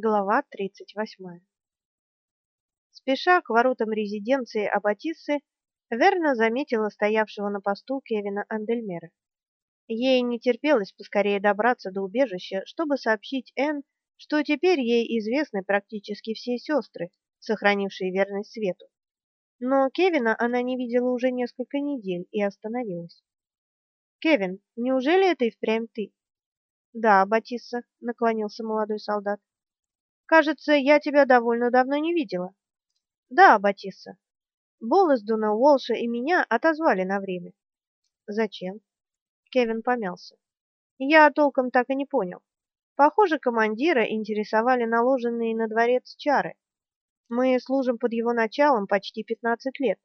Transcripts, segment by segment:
Глава 38. Спеша к воротам резиденции Аббатиссы, Верна заметила стоявшего на посту Кевина Андельмера. Ей не терпелось поскорее добраться до убежища, чтобы сообщить Энн, что теперь ей известны практически все сестры, сохранившие верность свету. Но Кевина она не видела уже несколько недель и остановилась. «Кевин, неужели это и впрямь ты?» «Да, Батисса», — наклонился молодой солдат. Кажется, я тебя довольно давно не видела. Да, Батисса. Болесдуна, Уолша и меня отозвали на время. Зачем? Кевин помялся. Я толком так и не понял. Похоже, командира интересовали наложенные на дворец чары. Мы служим под его началом почти 15 лет.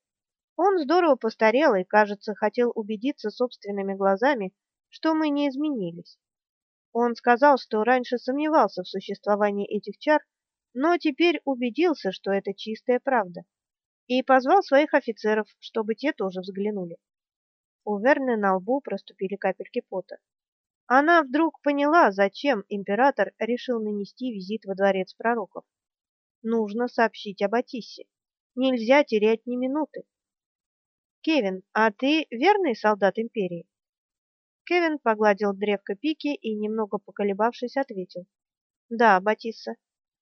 Он здорово постарел и, кажется, хотел убедиться собственными глазами, что мы не изменились. Он сказал, что раньше сомневался в существовании этих чар, но теперь убедился, что это чистая правда, и позвал своих офицеров, чтобы те тоже взглянули. У Верны на лбу проступили капельки пота. Она вдруг поняла, зачем император решил нанести визит во дворец пророков. Нужно сообщить об Атиссе. Нельзя терять ни минуты. Кевин, а ты верный солдат империи? Кевин погладил древко пики и, немного поколебавшись, ответил. «Да, Батисса.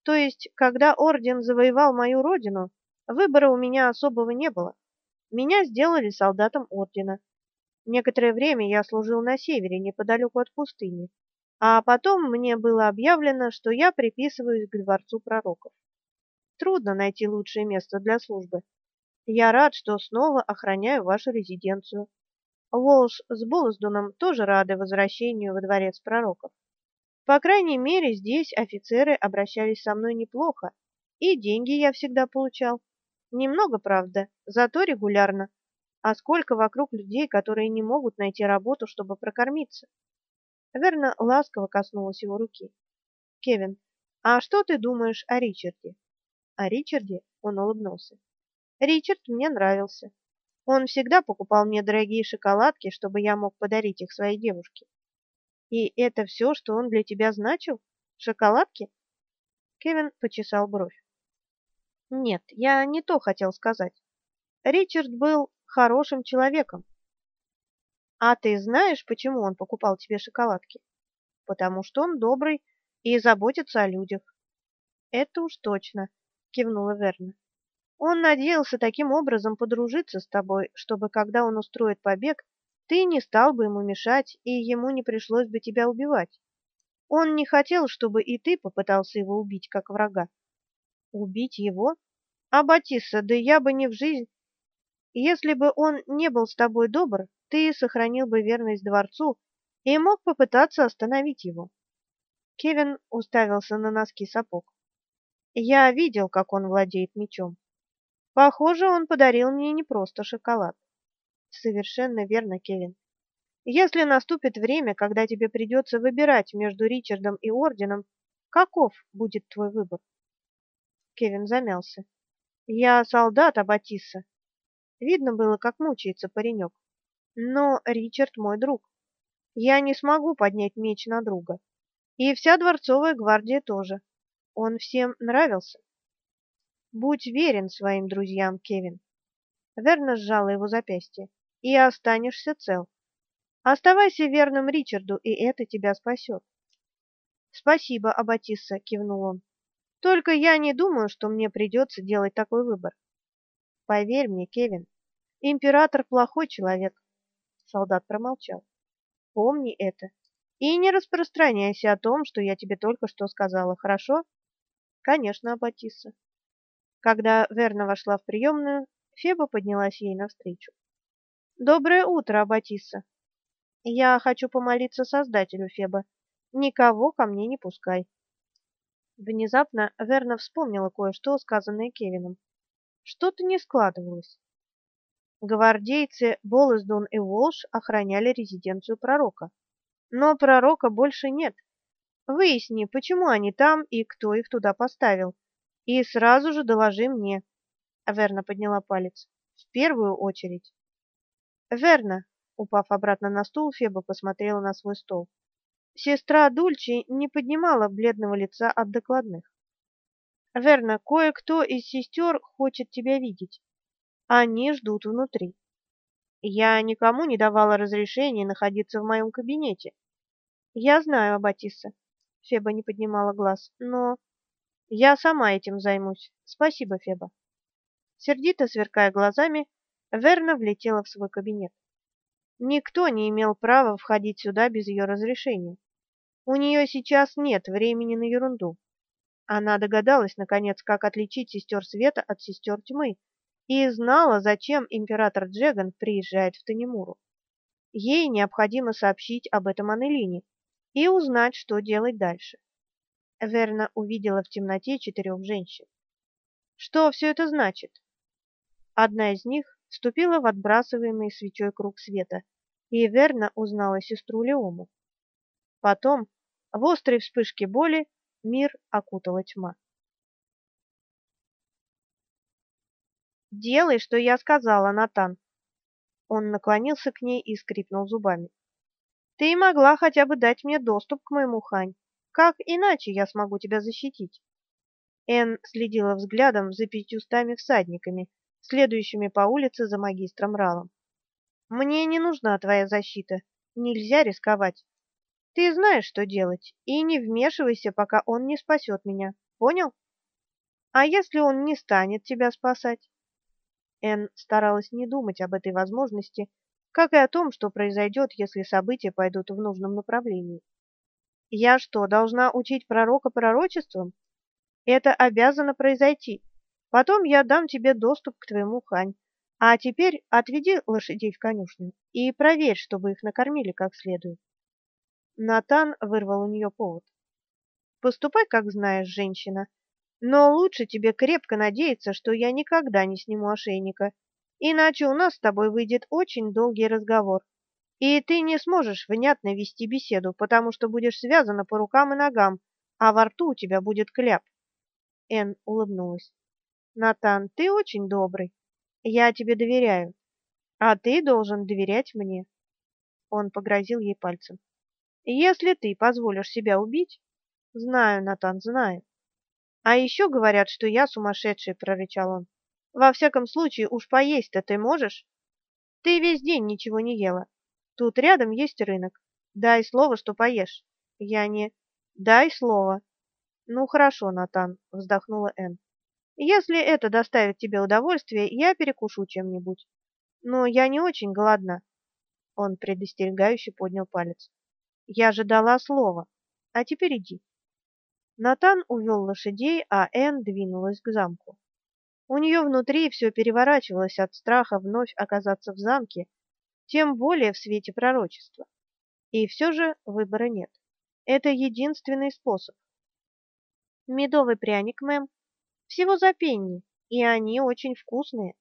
То есть, когда орден завоевал мою родину, выбора у меня особого не было. Меня сделали солдатом ордена. Некоторое время я служил на севере, неподалеку от пустыни, а потом мне было объявлено, что я приписываюсь к дворцу пророков. Трудно найти лучшее место для службы. Я рад, что снова охраняю вашу резиденцию. Волш с Болсдуном тоже рады возвращению во дворец пророков. По крайней мере, здесь офицеры обращались со мной неплохо, и деньги я всегда получал. Немного, правда, зато регулярно. А сколько вокруг людей, которые не могут найти работу, чтобы прокормиться. Верно, ласково коснулась его руки. Кевин, а что ты думаешь о Ричарде? О Ричарде? Он улыбнулся. Ричард мне нравился. Он всегда покупал мне дорогие шоколадки, чтобы я мог подарить их своей девушке. И это все, что он для тебя значил? Шоколадки? Кевин почесал бровь. Нет, я не то хотел сказать. Ричард был хорошим человеком. А ты знаешь, почему он покупал тебе шоколадки? Потому что он добрый и заботится о людях. Это уж точно, кивнула Верна. Он надеялся таким образом подружиться с тобой, чтобы когда он устроит побег, ты не стал бы ему мешать, и ему не пришлось бы тебя убивать. Он не хотел, чтобы и ты попытался его убить как врага. Убить его? А Батисса, да я бы не в жизнь. Если бы он не был с тобой добр, ты сохранил бы верность дворцу и мог попытаться остановить его. Кевин уставился на носки сапог. Я видел, как он владеет мечом. Похоже, он подарил мне не просто шоколад. Совершенно верно, Кевин. Если наступит время, когда тебе придется выбирать между Ричардом и орденом, каков будет твой выбор? Кевин замялся. Я солдат Абатисса. Видно было, как мучается паренек. Но Ричард мой друг. Я не смогу поднять меч на друга. И вся дворцовая гвардия тоже. Он всем нравился. Будь верен своим друзьям, Кевин. Верно сжала его запястье. И останешься цел. Оставайся верным Ричарду, и это тебя спасет. Спасибо, Абатисса, кивнул он. Только я не думаю, что мне придется делать такой выбор. Поверь мне, Кевин, император плохой человек. Солдат промолчал. Помни это и не распространяйся о том, что я тебе только что сказала, хорошо? Конечно, Абатисса. Когда Верна вошла в приемную, Феба поднялась ей навстречу. Доброе утро, Аббатисса. Я хочу помолиться Создателю, Феба. Никого ко мне не пускай. Внезапно Верна вспомнила кое-что, сказанное Кевином. Что-то не складывалось. Гвардейцы Болесдон и Волш охраняли резиденцию пророка. Но пророка больше нет. Выясни, почему они там и кто их туда поставил. И сразу же доложи мне. Верна подняла палец. В первую очередь. Верна, упав обратно на стул, Феба посмотрела на свой стол. Сестра Дульчи не поднимала бледного лица от докладных. Верно, кое-кто из сестер хочет тебя видеть. Они ждут внутри. Я никому не давала разрешения находиться в моем кабинете. Я знаю, Аббатисса. Феба не поднимала глаз. Но я сама этим займусь. Спасибо, Феба. Сердито сверкая глазами, Верна влетела в свой кабинет. Никто не имел права входить сюда без ее разрешения. У нее сейчас нет времени на ерунду. Она догадалась, наконец, как отличить сестер света от сестер тьмы, и знала, зачем император Джеган приезжает в Танимуру. Ей необходимо сообщить об этом Анелине и узнать, что делать дальше. Верна увидела в темноте четырех женщин. Что все это значит? Одна из них вступила в отбрасываемый свечой круг света, и Верна узнала сестру Леому. Потом, в острой вспышке боли, мир окутала тьма. «Делай, что я сказала, Натан!» Он наклонился к ней и скрипнул зубами. «Ты могла хотя бы дать мне доступ к моему Хань. Как иначе я смогу тебя защитить?» Эн следила взглядом за пятьюстами всадниками, следующими по улице за магистром Ралом. Мне не нужна твоя защита. Нельзя рисковать. Ты знаешь, что делать, и не вмешивайся, пока он не спасет меня. Понял? А если он не станет тебя спасать? Эн старалась не думать об этой возможности, как и о том, что произойдет, если события пойдут в нужном направлении. Я что, должна учить пророка пророчествам? Это обязано произойти. Потом я дам тебе доступ к твоему хань. А теперь отведи лошадей в конюшню и проверь, чтобы их накормили как следует. Натан вырвал у нее повод. Поступай, как знаешь, женщина, но лучше тебе крепко надеяться, что я никогда не сниму ошейника, иначе у нас с тобой выйдет очень долгий разговор, и ты не сможешь внятно вести беседу, потому что будешь связана по рукам и ногам, а во рту у тебя будет кляп. Эн улыбнулась. Натан, ты очень добрый. Я тебе доверяю, а ты должен доверять мне. Он погрозил ей пальцем. Если ты позволишь себя убить, знаю, Натан, знаю. А еще говорят, что я сумасшедший, прорычал он. Во всяком случае, уж поесть-то ты можешь? Ты весь день ничего не ела. Тут рядом есть рынок. Дай слово, что поешь. Я не Дай слово. Ну хорошо, Натан, вздохнула Энн. Если это доставит тебе удовольствие, я перекушу чем-нибудь. Но я не очень голодна. Он предостерегающе поднял палец. Я же дала слово. А теперь иди. Натан увел лошадей, а Энн двинулась к замку. У нее внутри все переворачивалось от страха вновь оказаться в замке, тем более в свете пророчества. И все же выбора нет. Это единственный способ. Медовый пряник, мэм, всего за пенни, и они очень вкусные.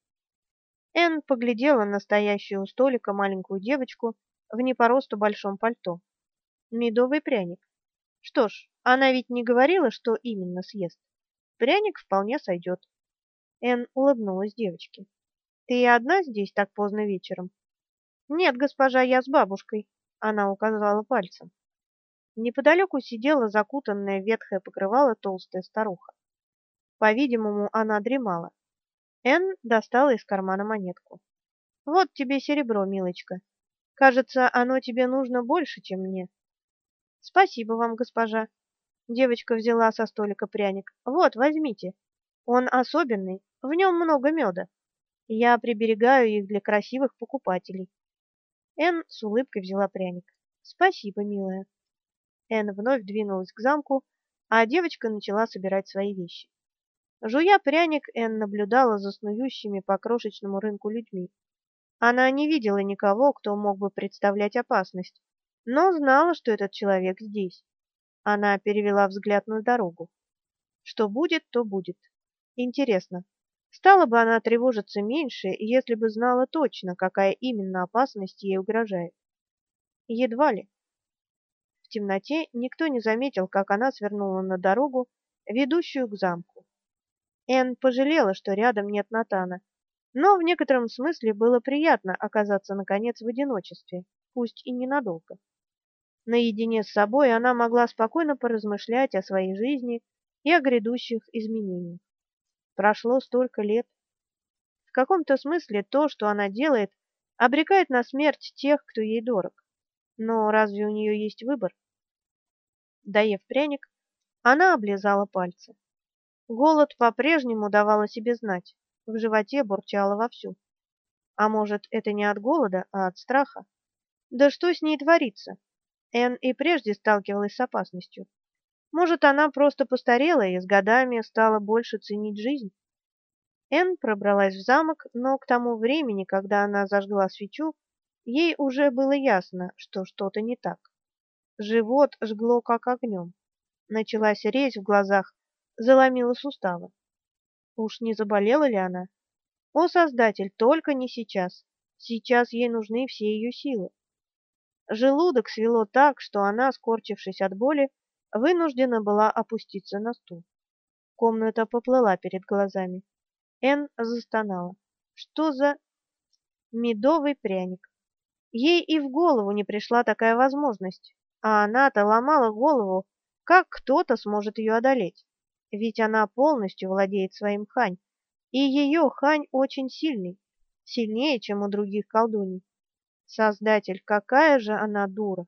Энн поглядела на стоящую у столика маленькую девочку в не по росту большом пальто. Медовый пряник. Что ж, она ведь не говорила, что именно съест. Пряник вполне сойдет. Энн улыбнулась девочке. Ты одна здесь так поздно вечером? Нет, госпожа, я с бабушкой, она указала пальцем. Неподалеку сидела закутанная в ветхое покрывало толстая старуха. По-видимому, она дремала. Энн достала из кармана монетку. Вот тебе серебро, милочка. Кажется, оно тебе нужно больше, чем мне. Спасибо вам, госпожа. Девочка взяла со столика пряник. Вот, возьмите. Он особенный, в нем много меда. Я приберегаю их для красивых покупателей. Энн с улыбкой взяла пряник. Спасибо, милая. Энн вновь двинулась к замку, а девочка начала собирать свои вещи. Жуя пряник, Энн наблюдала за снующими по крошечному рынку людьми. Она не видела никого, кто мог бы представлять опасность, но знала, что этот человек здесь. Она перевела взгляд на дорогу. Что будет, то будет. Интересно, стала бы она тревожиться меньше, если бы знала точно, какая именно опасность ей угрожает? Едва ли. В темноте никто не заметил, как она свернула на дорогу, ведущую к замку. Энн пожалела, что рядом нет Натана, но в некотором смысле было приятно оказаться наконец в одиночестве, пусть и ненадолго. Наедине с собой она могла спокойно поразмышлять о своей жизни, и о грядущих изменениях. Прошло столько лет. В каком-то смысле то, что она делает, обрекает на смерть тех, кто ей дорог. Но разве у нее есть выбор? Доев пряник, она облизала пальцы. Голод по-прежнему давал о себе знать, в животе бурчало вовсю. А может, это не от голода, а от страха? Да что с ней творится? Эн и прежде сталкивалась с опасностью. Может, она просто постарела и с годами стала больше ценить жизнь? Эн пробралась в замок, но к тому времени, когда она зажгла свечу, ей уже было ясно, что что-то не так. Живот жгло как огнем. Началась резь в глазах, заломила суставы. Уж не заболела ли она? О, Создатель, только не сейчас. Сейчас ей нужны все ее силы. Желудок свело так, что она, скорчившись от боли, вынуждена была опуститься на стул. Комната поплыла перед глазами. Эн застонала. Что за медовый пряник? Ей и в голову не пришла такая возможность, а она-то ломала голову, как кто-то сможет ее одолеть. Ведь она полностью владеет своим хань, и ее хань очень сильный, сильнее, чем у других колдуней. Создатель, какая же она дура!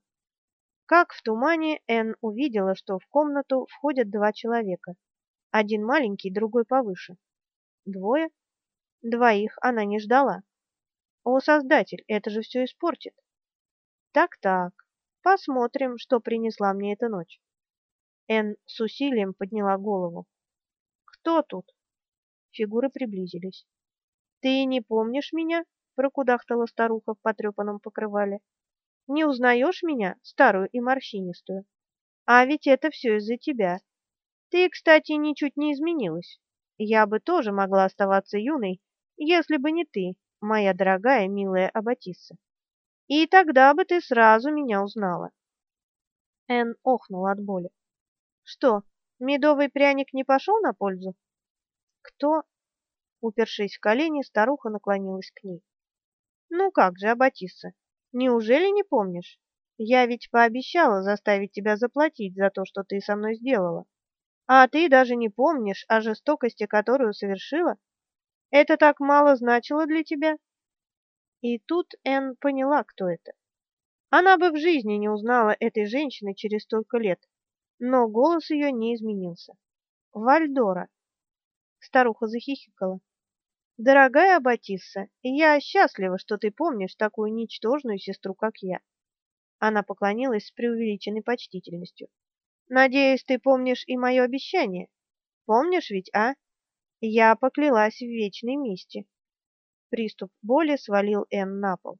Как в тумане Эн увидела, что в комнату входят два человека. Один маленький, другой повыше. Двое? Двоих она не ждала. О, Создатель, это же все испортит. Так-так, посмотрим, что принесла мне эта ночь. Эн с усилием подняла голову. Кто тут? Фигуры приблизились. Ты не помнишь меня? прокудахтала старуха в потрепанном покрывале. Не узнаешь меня, старую и морщинистую? А ведь это все из-за тебя. Ты, кстати, ничуть не изменилась. Я бы тоже могла оставаться юной, если бы не ты, моя дорогая, милая Аббатисса. И тогда бы ты сразу меня узнала. Эн охнула от боли. Что, медовый пряник не пошел на пользу? Кто? Упершись в колени, старуха наклонилась к ней. Ну как же, Аббатисса, неужели не помнишь? Я ведь пообещала заставить тебя заплатить за то, что ты со мной сделала. А ты даже не помнишь о жестокости, которую совершила? Это так мало значило для тебя? И тут Энн поняла, кто это. Она бы в жизни не узнала этой женщины через столько лет, но голос ее не изменился. Вальдора. Старуха захихикала. Дорогая Батисса, я счастлива, что ты помнишь такую ничтожную сестру, как я. Она поклонилась с преувеличенной почтительностью. Надеюсь, ты помнишь и мое обещание. Помнишь ведь, а? Я поклялась в вечной мести. Приступ боли свалил Энн на пол.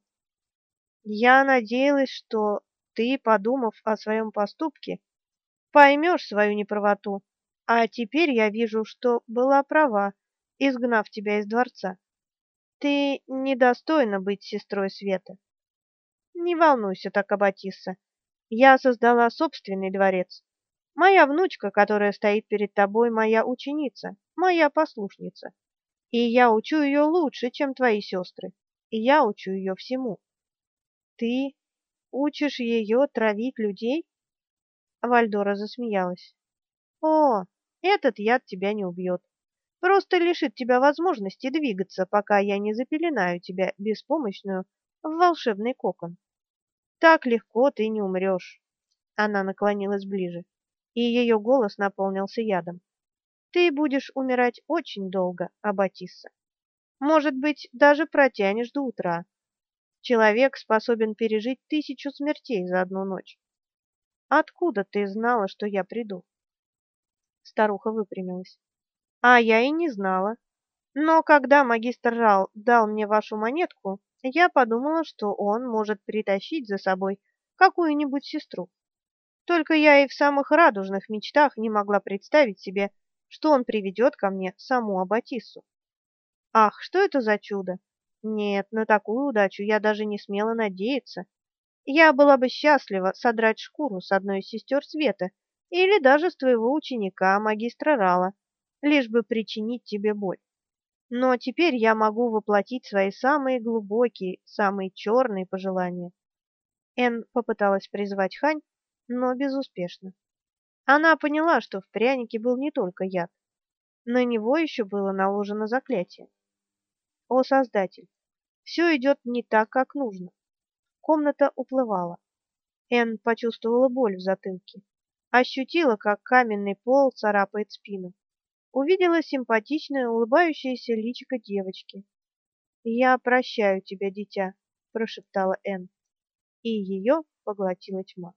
Я надеялась, что ты, подумав о своем поступке, поймешь свою неправоту. А теперь я вижу, что была права, изгнав тебя из дворца. Ты недостойна быть сестрой Света. Не волнуйся так, Аббатисса. Я создала собственный дворец. Моя внучка, которая стоит перед тобой, моя ученица, моя послушница. И я учу ее лучше, чем твои сестры. И я учу ее всему. Ты учишь ее травить людей? Вальдора засмеялась. О, этот яд тебя не убьет. Просто лишит тебя возможности двигаться, пока я не запеленаю тебя беспомощную в волшебный кокон. Так легко ты не умрешь. Она наклонилась ближе и ее голос наполнился ядом. Ты будешь умирать очень долго, Аббатисса. Может быть, даже протянешь до утра. Человек способен пережить тысячу смертей за одну ночь. Откуда ты знала, что я приду? Старуха выпрямилась. А я и не знала. Но когда магистр Рал дал мне вашу монетку, я подумала, что он может притащить за собой какую-нибудь сестру. Только я и в самых радужных мечтах не могла представить себе, что он приведет ко мне саму Аббатиссу. Ах, что это за чудо! Нет, на такую удачу я даже не смела надеяться. Я была бы счастлива содрать шкуру с одной из сестер Света или даже с твоего ученика, магистра Рала, лишь бы причинить тебе боль. Но теперь я могу воплотить свои самые глубокие, самые черные пожелания. Эн попыталась призвать Хань, но безуспешно. Она поняла, что в прянике был не только яд. На него еще было наложено заклятие. О, Создатель, все идет не так, как нужно. Комната уплывала. Энн почувствовала боль в затылке, ощутила, как каменный пол царапает спину. Увидела симпатичное улыбающееся личико девочки. "Я прощаю тебя, дитя", прошептала Энн, и ее поглотила тьма.